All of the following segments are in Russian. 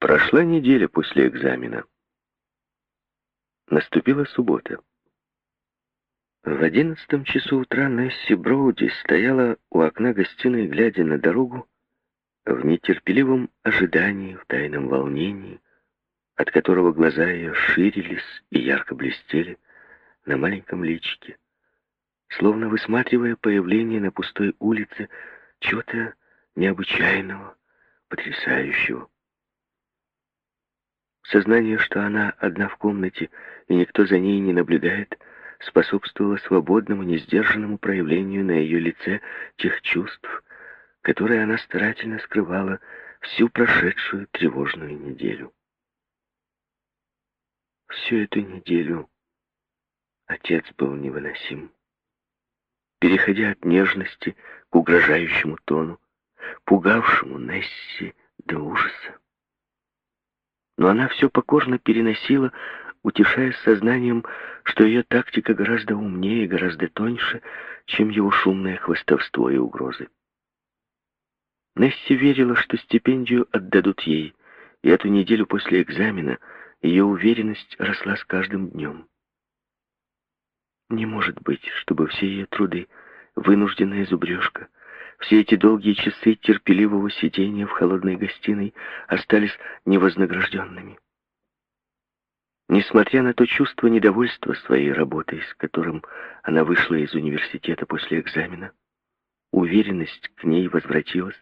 Прошла неделя после экзамена. Наступила суббота. В одиннадцатом часу утра Несси Броуди стояла у окна гостиной, глядя на дорогу, в нетерпеливом ожидании, в тайном волнении, от которого глаза ее ширились и ярко блестели на маленьком личике, словно высматривая появление на пустой улице чего-то необычайного, потрясающего. Сознание, что она одна в комнате и никто за ней не наблюдает, способствовало свободному, несдержанному проявлению на ее лице тех чувств, которые она старательно скрывала всю прошедшую тревожную неделю. Всю эту неделю отец был невыносим. Переходя от нежности к угрожающему тону, пугавшему Несси до ужаса. Но она все покорно переносила, утешаясь сознанием, что ее тактика гораздо умнее и гораздо тоньше, чем его шумное хвостовство и угрозы. Несси верила, что стипендию отдадут ей, и эту неделю после экзамена ее уверенность росла с каждым днем. Не может быть, чтобы все ее труды, вынужденная зубрежка, все эти долгие часы терпеливого сидения в холодной гостиной остались невознагражденными. Несмотря на то чувство недовольства своей работой, с которым она вышла из университета после экзамена, уверенность к ней возвратилась.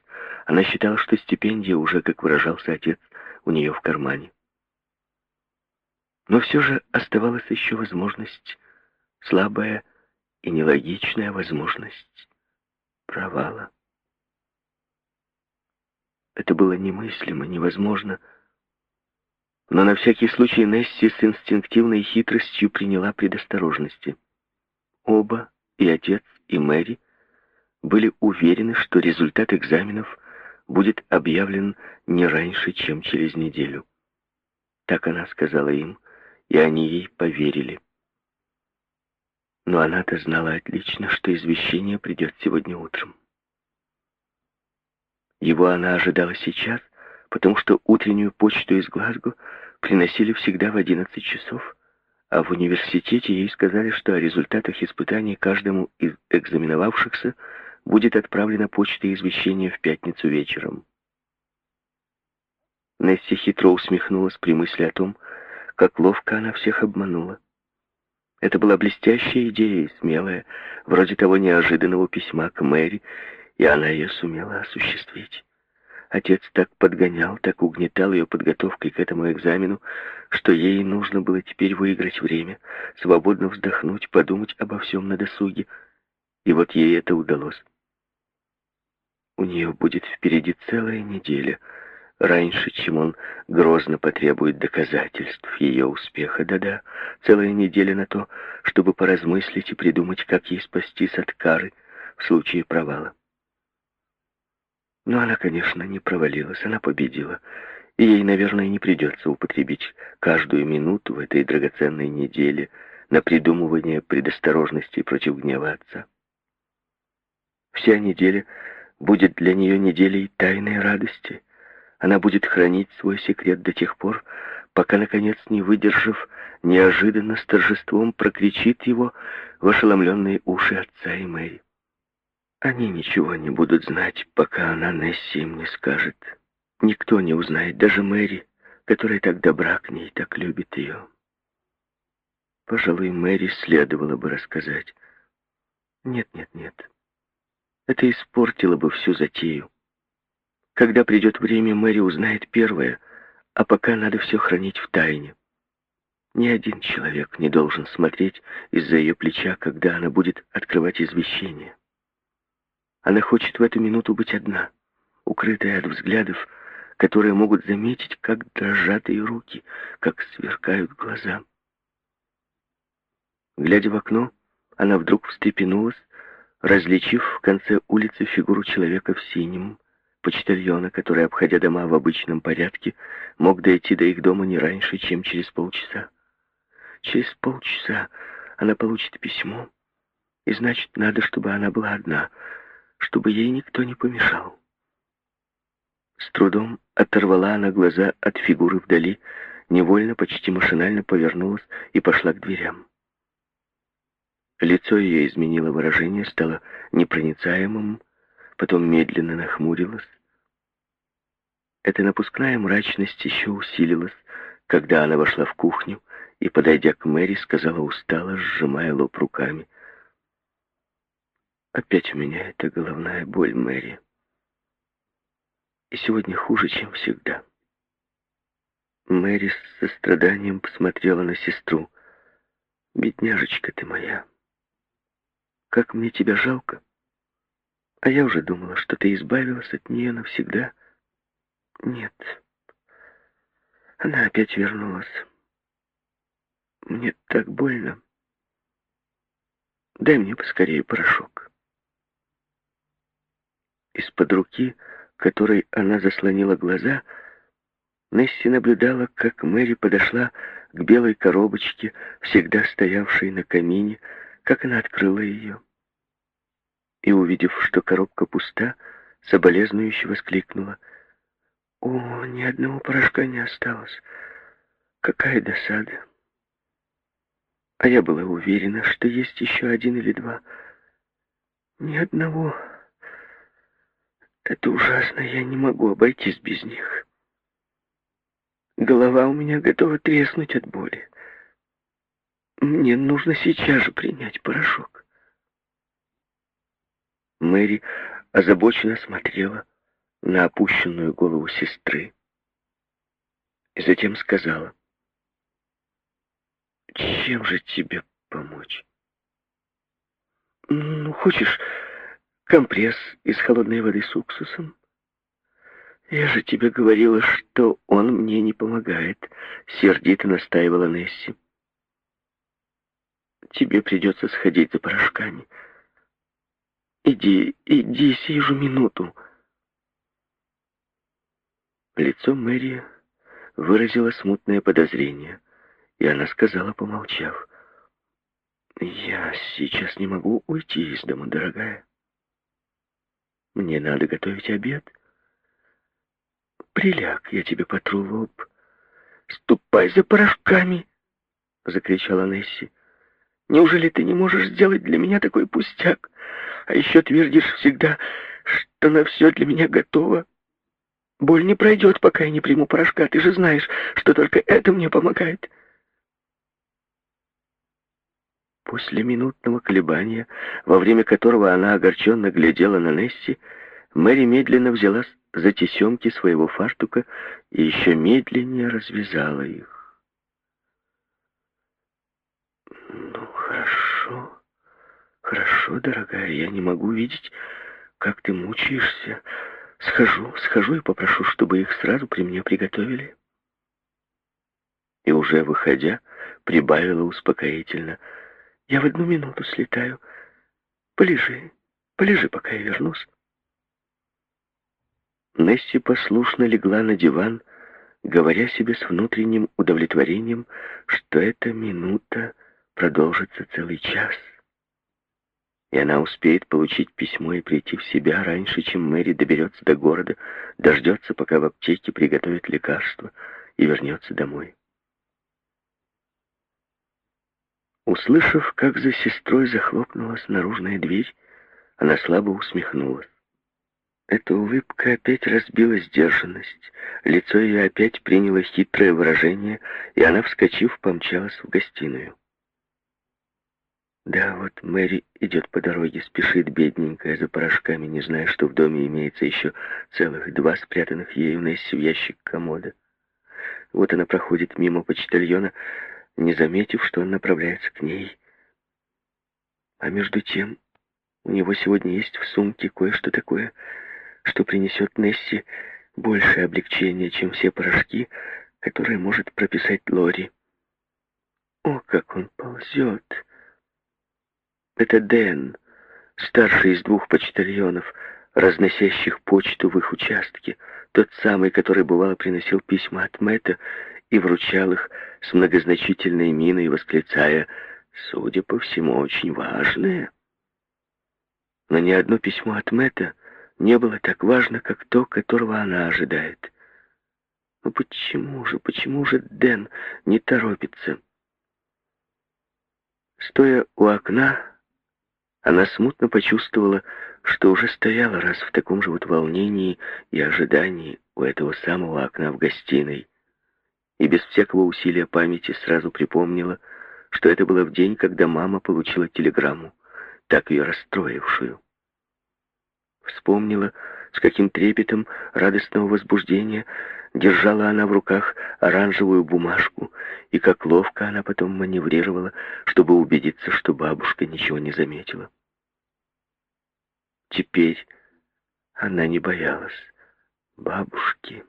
Она считала, что стипендия уже, как выражался отец, у нее в кармане. Но все же оставалась еще возможность, слабая и нелогичная возможность провала. Это было немыслимо, невозможно, но на всякий случай Несси с инстинктивной хитростью приняла предосторожности. Оба, и отец, и Мэри, были уверены, что результат экзаменов будет объявлен не раньше, чем через неделю. Так она сказала им, и они ей поверили. Но она-то знала отлично, что извещение придет сегодня утром. Его она ожидала сейчас, потому что утреннюю почту из Глазго приносили всегда в 11 часов, а в университете ей сказали, что о результатах испытаний каждому из экзаменовавшихся будет отправлена почта извещения в пятницу вечером. Несси хитро усмехнулась при мысли о том, как ловко она всех обманула. Это была блестящая идея смелая, вроде того неожиданного письма к Мэри, и она ее сумела осуществить. Отец так подгонял, так угнетал ее подготовкой к этому экзамену, что ей нужно было теперь выиграть время, свободно вздохнуть, подумать обо всем на досуге. И вот ей это удалось. У нее будет впереди целая неделя, раньше, чем он грозно потребует доказательств ее успеха. Да-да, целая неделя на то, чтобы поразмыслить и придумать, как ей спастись от кары в случае провала. Но она, конечно, не провалилась, она победила. И ей, наверное, не придется употребить каждую минуту в этой драгоценной неделе на придумывание предосторожностей против гнева отца. Вся неделя будет для нее неделей тайной радости. Она будет хранить свой секрет до тех пор, пока, наконец, не выдержав, неожиданно с торжеством прокричит его в ошеломленные уши отца и Мэри. Они ничего не будут знать, пока она Несси им не скажет. Никто не узнает, даже Мэри, которая так добра к ней, так любит ее. Пожалуй, Мэри следовало бы рассказать. Нет, нет, нет. Это испортило бы всю затею. Когда придет время, Мэри узнает первое, а пока надо все хранить в тайне. Ни один человек не должен смотреть из-за ее плеча, когда она будет открывать извещение. Она хочет в эту минуту быть одна, укрытая от взглядов, которые могут заметить, как дрожат ее руки, как сверкают глаза. Глядя в окно, она вдруг встрепенулась, различив в конце улицы фигуру человека в синем, почтальона, который, обходя дома в обычном порядке, мог дойти до их дома не раньше, чем через полчаса. Через полчаса она получит письмо, и значит, надо, чтобы она была одна — чтобы ей никто не помешал. С трудом оторвала она глаза от фигуры вдали, невольно, почти машинально повернулась и пошла к дверям. Лицо ее изменило выражение, стало непроницаемым, потом медленно нахмурилось. Эта напускная мрачность еще усилилась, когда она вошла в кухню и, подойдя к Мэри, сказала устало, сжимая лоб руками. «Опять у меня эта головная боль, Мэри. И сегодня хуже, чем всегда». Мэри с состраданием посмотрела на сестру. «Бедняжечка ты моя, как мне тебя жалко. А я уже думала, что ты избавилась от нее навсегда». Нет. Она опять вернулась. Мне так больно. Дай мне поскорее порошок. Из-под руки, которой она заслонила глаза, Несси наблюдала, как Мэри подошла к белой коробочке, всегда стоявшей на камине, как она открыла ее. И, увидев, что коробка пуста, соболезнующе воскликнула — о, ни одного порошка не осталось. Какая досада. А я была уверена, что есть еще один или два. Ни одного. Это ужасно, я не могу обойтись без них. Голова у меня готова треснуть от боли. Мне нужно сейчас же принять порошок. Мэри озабоченно смотрела на опущенную голову сестры и затем сказала, «Чем же тебе помочь? Ну, хочешь компресс из холодной воды с уксусом? Я же тебе говорила, что он мне не помогает», — сердито настаивала Несси. «Тебе придется сходить за порошками. Иди, иди сию же минуту». Лицо Мэри выразило смутное подозрение, и она сказала, помолчав, «Я сейчас не могу уйти из дома, дорогая. Мне надо готовить обед. Приляг, я тебе потру лоб. Ступай за порошками!» — закричала Несси. «Неужели ты не можешь сделать для меня такой пустяк? А еще твердишь всегда, что на все для меня готово?» Боль не пройдет, пока я не приму порошка. Ты же знаешь, что только это мне помогает. После минутного колебания, во время которого она огорченно глядела на Несси, Мэри медленно взялась за тесемки своего фартука и еще медленнее развязала их. «Ну, хорошо, хорошо, дорогая, я не могу видеть, как ты мучаешься», Схожу, схожу и попрошу, чтобы их сразу при мне приготовили. И уже выходя, прибавила успокоительно. Я в одну минуту слетаю. Полежи, полежи, пока я вернусь. Несси послушно легла на диван, говоря себе с внутренним удовлетворением, что эта минута продолжится целый час и она успеет получить письмо и прийти в себя раньше, чем Мэри доберется до города, дождется, пока в аптеке приготовят лекарство, и вернется домой. Услышав, как за сестрой захлопнулась наружная дверь, она слабо усмехнулась. Эта улыбка опять разбила сдержанность, лицо ее опять приняло хитрое выражение, и она, вскочив, помчалась в гостиную. Да, вот Мэри идет по дороге, спешит бедненькая за порошками, не зная, что в доме имеется еще целых два спрятанных ею Несси в ящик комода. Вот она проходит мимо почтальона, не заметив, что он направляется к ней. А между тем, у него сегодня есть в сумке кое-что такое, что принесет Несси большее облегчение, чем все порошки, которые может прописать Лори. О, как он ползет! Это Дэн, старший из двух почтальонов, разносящих почту в их участке, тот самый, который бывало приносил письма от Мэтта и вручал их с многозначительной миной, восклицая «Судя по всему, очень важное». Но ни одно письмо от Мэтта не было так важно, как то, которого она ожидает. Но почему же, почему же Дэн не торопится? Стоя у окна, она смутно почувствовала, что уже стояла раз в таком же вот волнении и ожидании у этого самого окна в гостиной, и без всякого усилия памяти сразу припомнила, что это было в день, когда мама получила телеграмму, так ее расстроившую. Вспомнила, с каким трепетом радостного возбуждения держала она в руках оранжевую бумажку, и как ловко она потом маневрировала, чтобы убедиться, что бабушка ничего не заметила. Теперь она не боялась бабушки,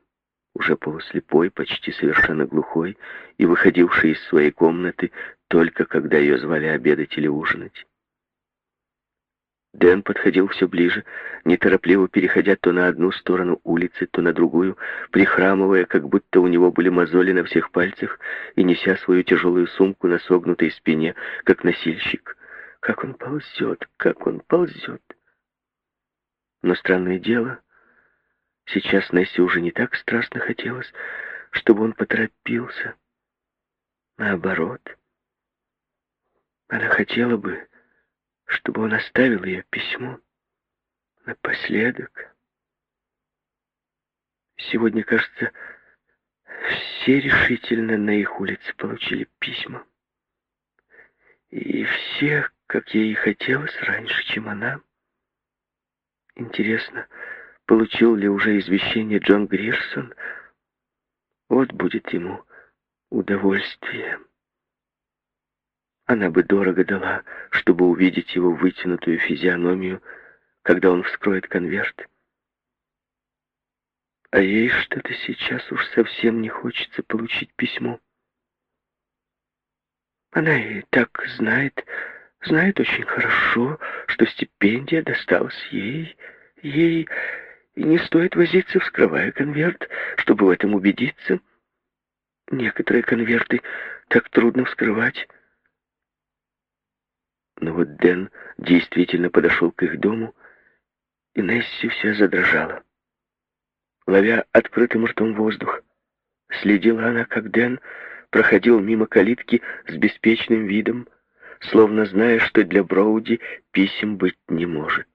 уже полуслепой, почти совершенно глухой и выходившей из своей комнаты только когда ее звали обедать или ужинать. Дэн подходил все ближе, неторопливо переходя то на одну сторону улицы, то на другую, прихрамывая, как будто у него были мозоли на всех пальцах, и неся свою тяжелую сумку на согнутой спине, как носильщик. Как он ползет, как он ползет. Но странное дело, сейчас Нессе уже не так страстно хотелось, чтобы он поторопился. Наоборот, она хотела бы, чтобы он оставил ее письмо напоследок. Сегодня, кажется, все решительно на их улице получили письма. И все, как ей хотелось, раньше, чем она. Интересно, получил ли уже извещение Джон Грирсон? Вот будет ему удовольствие. Она бы дорого дала, чтобы увидеть его вытянутую физиономию, когда он вскроет конверт. А ей что-то сейчас уж совсем не хочется получить письмо. Она и так знает, знает очень хорошо, что стипендия досталась ей, ей, и не стоит возиться, вскрывая конверт, чтобы в этом убедиться. Некоторые конверты так трудно вскрывать. Но вот Дэн действительно подошел к их дому, и Несси вся задрожала. Ловя открытым ртом воздух, следила она, как Дэн проходил мимо калитки с беспечным видом, словно зная, что для Броуди писем быть не может.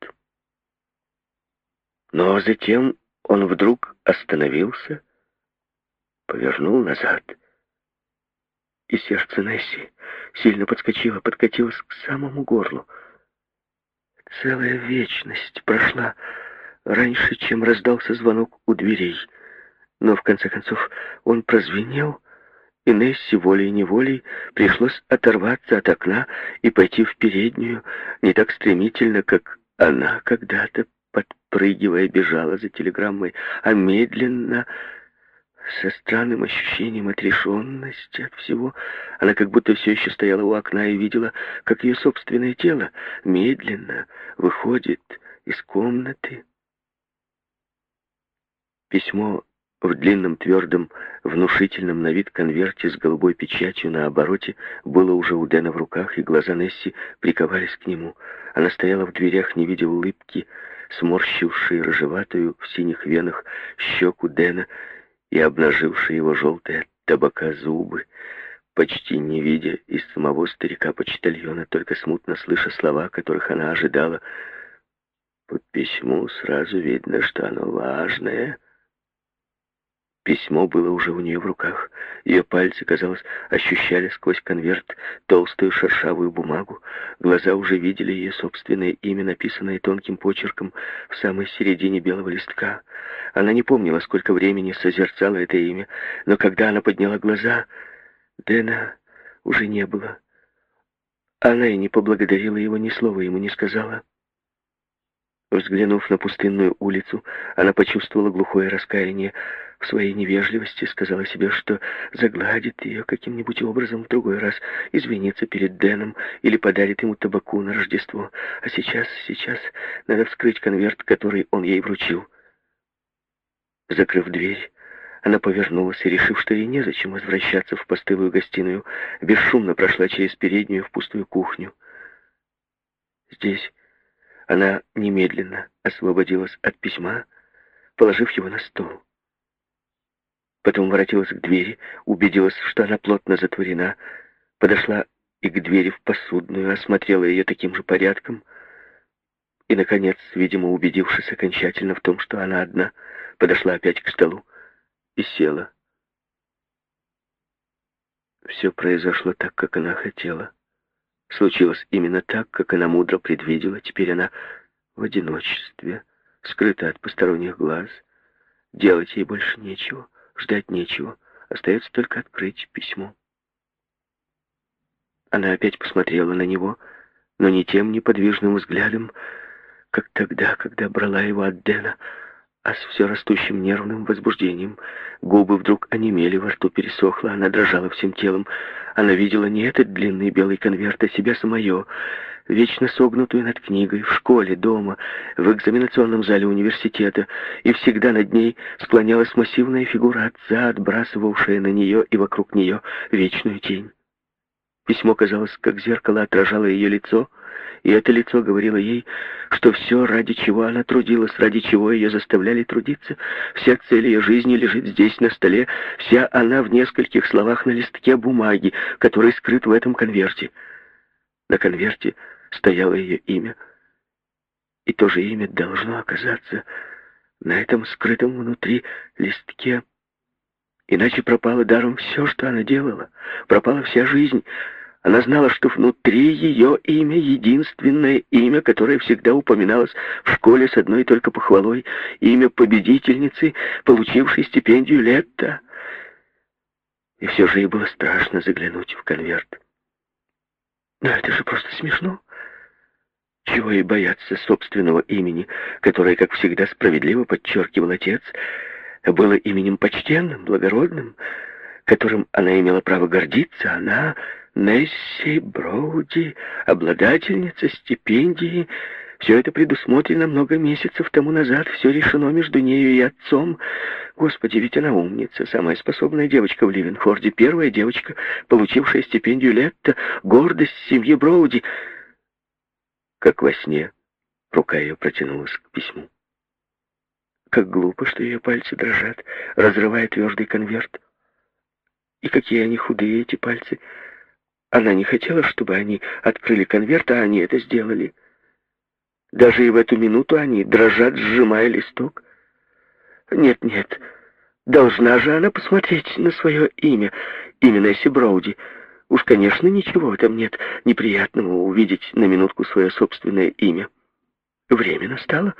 Но затем он вдруг остановился, повернул назад — и сердце Несси сильно подскочило, подкатилось к самому горлу. Целая вечность прошла раньше, чем раздался звонок у дверей. Но в конце концов он прозвенел, и Несси волей-неволей пришлось оторваться от окна и пойти в переднюю не так стремительно, как она когда-то, подпрыгивая, бежала за телеграммой, а медленно со странным ощущением отрешенности от всего, она как будто все еще стояла у окна и видела, как ее собственное тело медленно выходит из комнаты. Письмо в длинном, твердом, внушительном на вид конверте с голубой печатью на обороте было уже у Дэна в руках, и глаза Несси приковались к нему. Она стояла в дверях, не видя улыбки, сморщившей рыжеватую в синих венах щеку Дэна, и обнажившие его желтые от табака зубы, почти не видя из самого старика-почтальона, только смутно слыша слова, которых она ожидала. По письму сразу видно, что оно важное. Письмо было уже у нее в руках. Ее пальцы, казалось, ощущали сквозь конверт толстую шершавую бумагу. Глаза уже видели ее собственное имя, написанное тонким почерком в самой середине белого листка. Она не помнила, сколько времени созерцала это имя, но когда она подняла глаза, Дэна уже не было. Она и не поблагодарила его, ни слова ему не сказала. Взглянув на пустынную улицу, она почувствовала глухое раскаяние в своей невежливости, сказала себе, что загладит ее каким-нибудь образом в другой раз, извинится перед Дэном или подарит ему табаку на Рождество. А сейчас, сейчас надо вскрыть конверт, который он ей вручил. Закрыв дверь, она повернулась и, решив, что ей незачем возвращаться в постылую гостиную, бесшумно прошла через переднюю в пустую кухню. Здесь Она немедленно освободилась от письма, положив его на стол. Потом воротилась к двери, убедилась, что она плотно затворена, подошла и к двери в посудную, осмотрела ее таким же порядком и, наконец, видимо, убедившись окончательно в том, что она одна, подошла опять к столу и села. Все произошло так, как она хотела. Случилось именно так, как она мудро предвидела. Теперь она в одиночестве, скрыта от посторонних глаз. Делать ей больше нечего, ждать нечего. Остается только открыть письмо. Она опять посмотрела на него, но не тем неподвижным взглядом, как тогда, когда брала его от Дэна, а с все растущим нервным возбуждением. Губы вдруг онемели, во рту пересохло, она дрожала всем телом. Она видела не этот длинный белый конверт, а себя самое, вечно согнутую над книгой, в школе, дома, в экзаменационном зале университета, и всегда над ней склонялась массивная фигура отца, отбрасывавшая на нее и вокруг нее вечную тень. Письмо, казалось, как зеркало отражало ее лицо — и это лицо говорило ей, что все, ради чего она трудилась, ради чего ее заставляли трудиться, вся цель ее жизни лежит здесь, на столе, вся она в нескольких словах на листке бумаги, который скрыт в этом конверте. На конверте стояло ее имя, и то же имя должно оказаться на этом скрытом внутри листке. Иначе пропало даром все, что она делала, пропала вся жизнь — она знала, что внутри ее имя единственное имя, которое всегда упоминалось в школе с одной только похвалой, имя победительницы, получившей стипендию Летта. И все же ей было страшно заглянуть в конверт. Но это же просто смешно. Чего и бояться собственного имени, которое, как всегда справедливо подчеркивал отец, было именем почтенным, благородным, которым она имела право гордиться, она Несси Броуди, обладательница стипендии. Все это предусмотрено много месяцев тому назад, все решено между нею и отцом. Господи, ведь она умница, самая способная девочка в Ливенфорде, первая девочка, получившая стипендию Летта, гордость семьи Броуди. Как во сне, рука ее протянулась к письму. Как глупо, что ее пальцы дрожат, разрывая твердый конверт. И какие они худые, эти пальцы, — она не хотела, чтобы они открыли конверт, а они это сделали. Даже и в эту минуту они дрожат, сжимая листок. Нет, нет, должна же она посмотреть на свое имя, имя Несси Броуди. Уж, конечно, ничего в этом нет неприятного увидеть на минутку свое собственное имя. Время настало.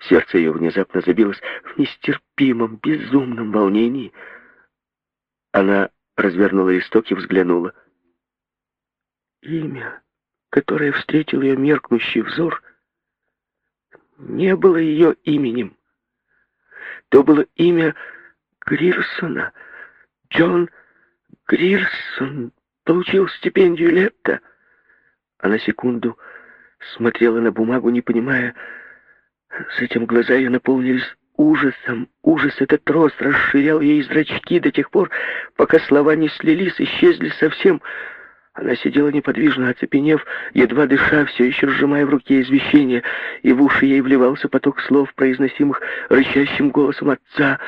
Сердце ее внезапно забилось в нестерпимом, безумном волнении. Она развернула листок и взглянула. Имя, которое встретил ее меркнущий взор, не было ее именем. То было имя Грирсона. Джон Грирсон получил стипендию Летта. Она секунду смотрела на бумагу, не понимая. Затем глаза ее наполнились ужасом. Ужас этот рост расширял ей зрачки до тех пор, пока слова не слились, исчезли совсем. Она сидела неподвижно, оцепенев, едва дыша, все еще сжимая в руке извещение, и в уши ей вливался поток слов, произносимых рычащим голосом отца.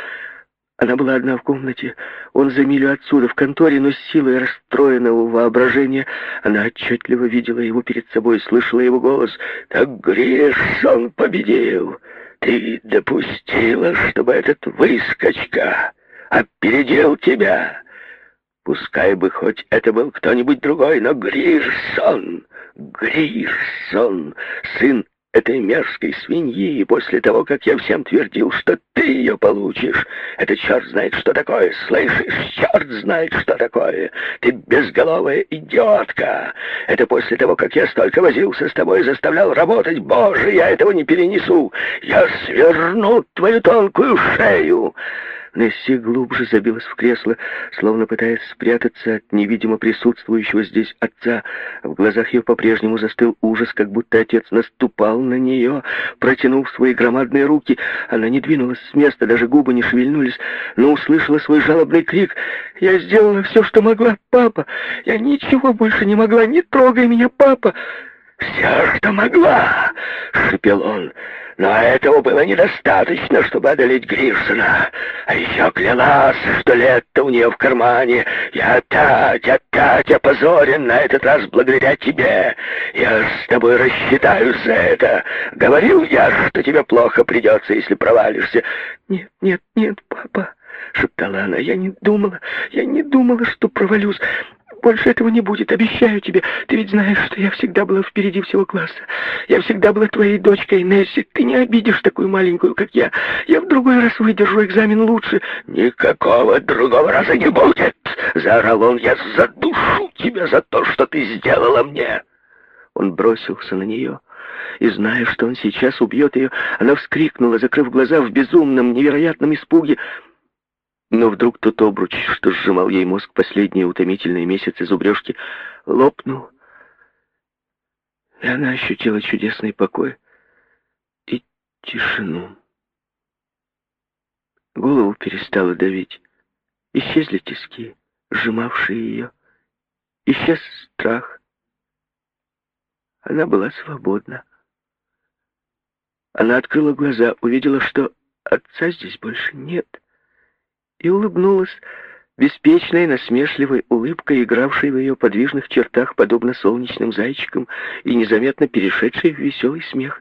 Она была одна в комнате. Он за милю отсюда, в конторе, но с силой расстроенного воображения она отчетливо видела его перед собой, слышала его голос. «Так греш он победил! Ты допустила, чтобы этот выскочка опередил тебя!» Пускай бы хоть это был кто-нибудь другой, но Гришсон, Гришсон, сын этой мерзкой свиньи, после того, как я всем твердил, что ты ее получишь, это черт знает, что такое, слышишь, черт знает, что такое, ты безголовая идиотка, это после того, как я столько возился с тобой и заставлял работать, боже, я этого не перенесу, я сверну твою тонкую шею, Несси глубже забилась в кресло, словно пытаясь спрятаться от невидимо присутствующего здесь отца. В глазах ее по-прежнему застыл ужас, как будто отец наступал на нее, протянув свои громадные руки. Она не двинулась с места, даже губы не шевельнулись, но услышала свой жалобный крик. «Я сделала все, что могла, папа! Я ничего больше не могла! Не трогай меня, папа!» «Все, что могла!» — шипел он. Но этого было недостаточно, чтобы одолеть Гришина. А еще клялась, что лето у нее в кармане. Я опять, опять опозорен на этот раз благодаря тебе. Я с тобой рассчитаюсь за это. Говорил я, что тебе плохо придется, если провалишься. Нет, нет, нет, папа, шептала она. Я не думала, я не думала, что провалюсь. Больше этого не будет, обещаю тебе. Ты ведь знаешь, что я всегда была впереди всего класса. Я всегда была твоей дочкой, Несси. Ты не обидишь такую маленькую, как я. Я в другой раз выдержу экзамен лучше. Никакого другого раза не будет, заорал он. Я задушу тебя за то, что ты сделала мне. Он бросился на нее. И зная, что он сейчас убьет ее, она вскрикнула, закрыв глаза в безумном, невероятном испуге. Но вдруг тот обруч, что сжимал ей мозг последние утомительные месяцы зубрежки, лопнул, и она ощутила чудесный покой и тишину. Голову перестала давить. Исчезли тиски, сжимавшие ее. Исчез страх. Она была свободна. Она открыла глаза, увидела, что отца здесь больше нет — и улыбнулась беспечной, насмешливой улыбкой, игравшей в ее подвижных чертах, подобно солнечным зайчикам, и незаметно перешедшей в веселый смех.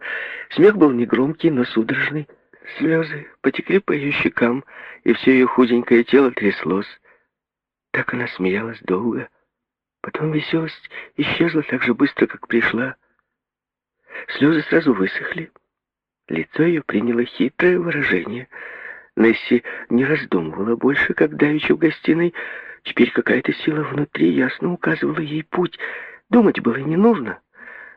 Смех был негромкий, но судорожный. Слезы потекли по ее щекам, и все ее худенькое тело тряслось. Так она смеялась долго. Потом веселость исчезла так же быстро, как пришла. Слезы сразу высохли. Лицо ее приняло хитрое выражение — Несси не раздумывала больше, как давеча в гостиной. Теперь какая-то сила внутри ясно указывала ей путь. Думать было не нужно.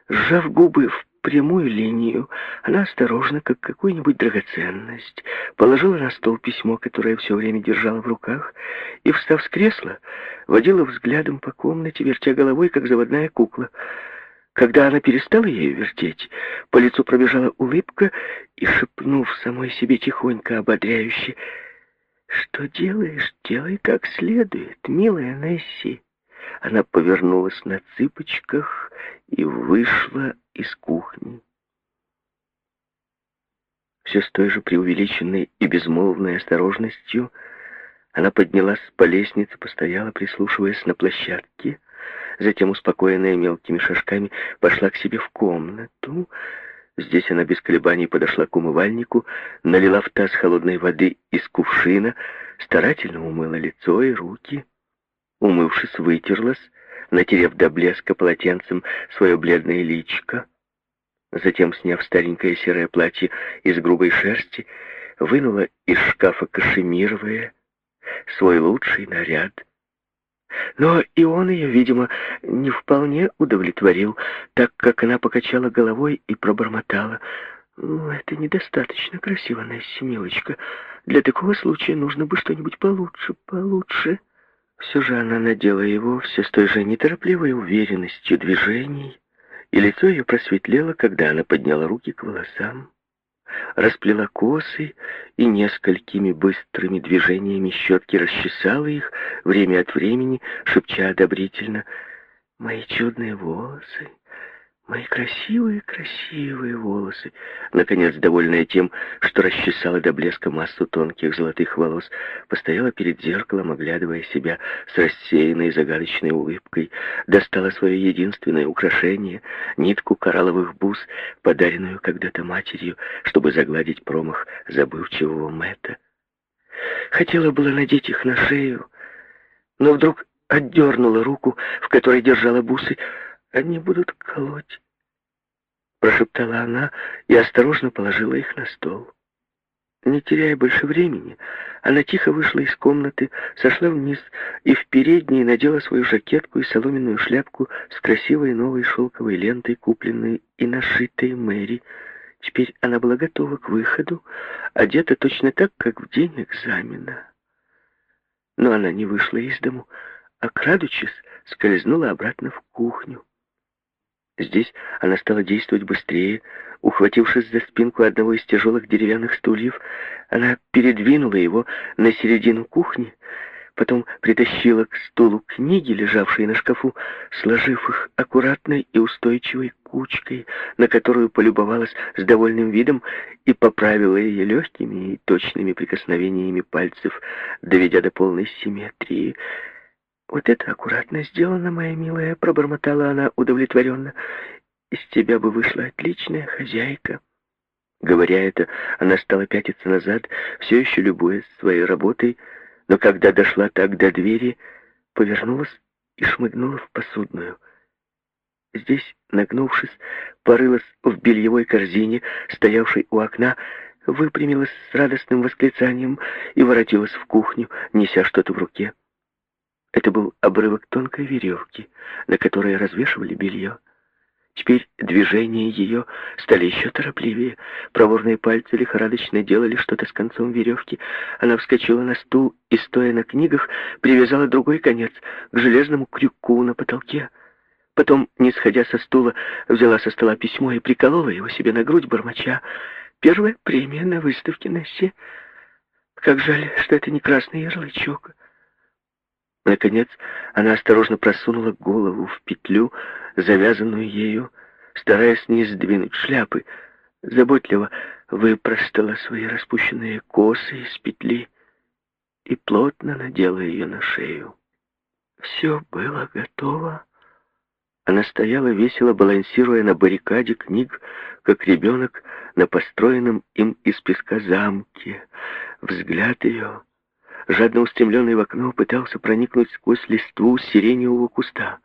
Сжав губы в прямую линию, она осторожно, как какую-нибудь драгоценность, положила на стол письмо, которое все время держала в руках, и, встав с кресла, водила взглядом по комнате, вертя головой, как заводная кукла — когда она перестала ею вертеть, по лицу пробежала улыбка и, шепнув самой себе тихонько, ободряюще, «Что делаешь, делай как следует, милая Несси». Она повернулась на цыпочках и вышла из кухни. Все с той же преувеличенной и безмолвной осторожностью она поднялась по лестнице, постояла, прислушиваясь на площадке, затем, успокоенная мелкими шажками, пошла к себе в комнату. Здесь она без колебаний подошла к умывальнику, налила в таз холодной воды из кувшина, старательно умыла лицо и руки. Умывшись, вытерлась, натерев до блеска полотенцем свое бледное личико. Затем, сняв старенькое серое платье из грубой шерсти, вынула из шкафа кашемировое, свой лучший наряд — но и он ее, видимо, не вполне удовлетворил, так как она покачала головой и пробормотала. «Ну, это недостаточно красиво, Несси, милочка. Для такого случая нужно бы что-нибудь получше, получше». Все же она надела его все с той же неторопливой уверенностью движений, и лицо ее просветлело, когда она подняла руки к волосам расплела косы и несколькими быстрыми движениями щетки расчесала их, время от времени шепча одобрительно «Мои чудные волосы, Мои красивые-красивые волосы. Наконец, довольная тем, что расчесала до блеска массу тонких золотых волос, постояла перед зеркалом, оглядывая себя с рассеянной загадочной улыбкой, достала свое единственное украшение — нитку коралловых бус, подаренную когда-то матерью, чтобы загладить промах забывчивого Мэтта. Хотела было надеть их на шею, но вдруг отдернула руку, в которой держала бусы, они будут колоть. Прошептала она и осторожно положила их на стол. Не теряя больше времени, она тихо вышла из комнаты, сошла вниз и в передней надела свою жакетку и соломенную шляпку с красивой новой шелковой лентой, купленной и нашитой Мэри. Теперь она была готова к выходу, одета точно так, как в день экзамена. Но она не вышла из дому, а, крадучись, скользнула обратно в кухню. Здесь она стала действовать быстрее. Ухватившись за спинку одного из тяжелых деревянных стульев, она передвинула его на середину кухни, потом притащила к стулу книги, лежавшие на шкафу, сложив их аккуратной и устойчивой кучкой, на которую полюбовалась с довольным видом и поправила ее легкими и точными прикосновениями пальцев, доведя до полной симметрии. «Вот это аккуратно сделано, моя милая», — пробормотала она удовлетворенно. «Из тебя бы вышла отличная хозяйка». Говоря это, она стала пятиться назад, все еще любуясь своей работой, но когда дошла так до двери, повернулась и шмыгнула в посудную. Здесь, нагнувшись, порылась в бельевой корзине, стоявшей у окна, выпрямилась с радостным восклицанием и воротилась в кухню, неся что-то в руке. Это был обрывок тонкой веревки, на которой развешивали белье. Теперь движения ее стали еще торопливее. Проворные пальцы лихорадочно делали что-то с концом веревки. Она вскочила на стул и, стоя на книгах, привязала другой конец к железному крюку на потолке. Потом, не сходя со стула, взяла со стола письмо и приколола его себе на грудь, бормоча. «Первая премия на выставке Несси. Как жаль, что это не красный ярлычок». Наконец, она осторожно просунула голову в петлю, завязанную ею, стараясь не сдвинуть шляпы, заботливо выпростала свои распущенные косы из петли и плотно надела ее на шею. Все было готово. Она стояла весело, балансируя на баррикаде книг, как ребенок на построенном им из песка замке. Взгляд ее жадно устремленный в окно, пытался проникнуть сквозь листву сиреневого куста.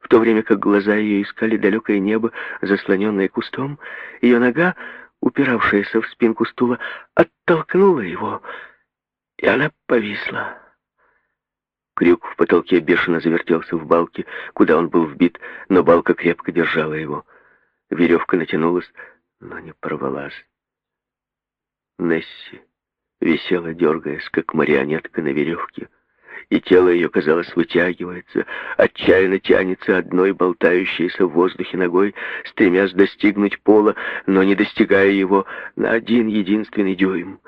В то время как глаза ее искали далекое небо, заслоненное кустом, ее нога, упиравшаяся в спинку стула, оттолкнула его, и она повисла. Крюк в потолке бешено завертелся в балке, куда он был вбит, но балка крепко держала его. Веревка натянулась, но не порвалась. Несси висела, дергаясь, как марионетка на веревке, и тело ее, казалось, вытягивается, отчаянно тянется одной болтающейся в воздухе ногой, стремясь достигнуть пола, но не достигая его на один единственный дюйм.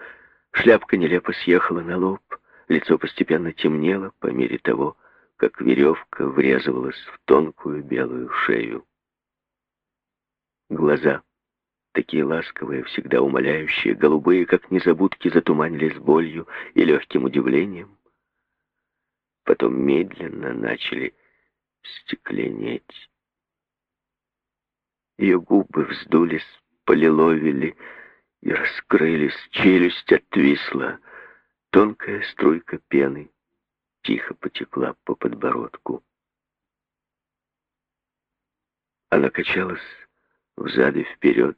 Шляпка нелепо съехала на лоб, лицо постепенно темнело по мере того, как веревка врезывалась в тонкую белую шею. Глаза такие ласковые, всегда умоляющие, голубые, как незабудки, затуманились болью и легким удивлением. Потом медленно начали стекленеть. Ее губы вздулись, полиловили и раскрылись, челюсть отвисла. Тонкая струйка пены тихо потекла по подбородку. Она качалась взад и вперед,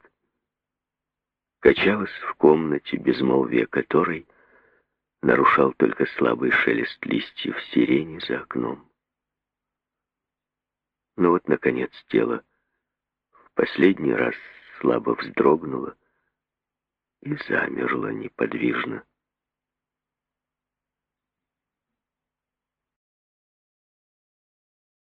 качалась в комнате, безмолвие которой нарушал только слабый шелест листьев сирени за окном. Но вот, наконец, тело в последний раз слабо вздрогнуло и замерло неподвижно,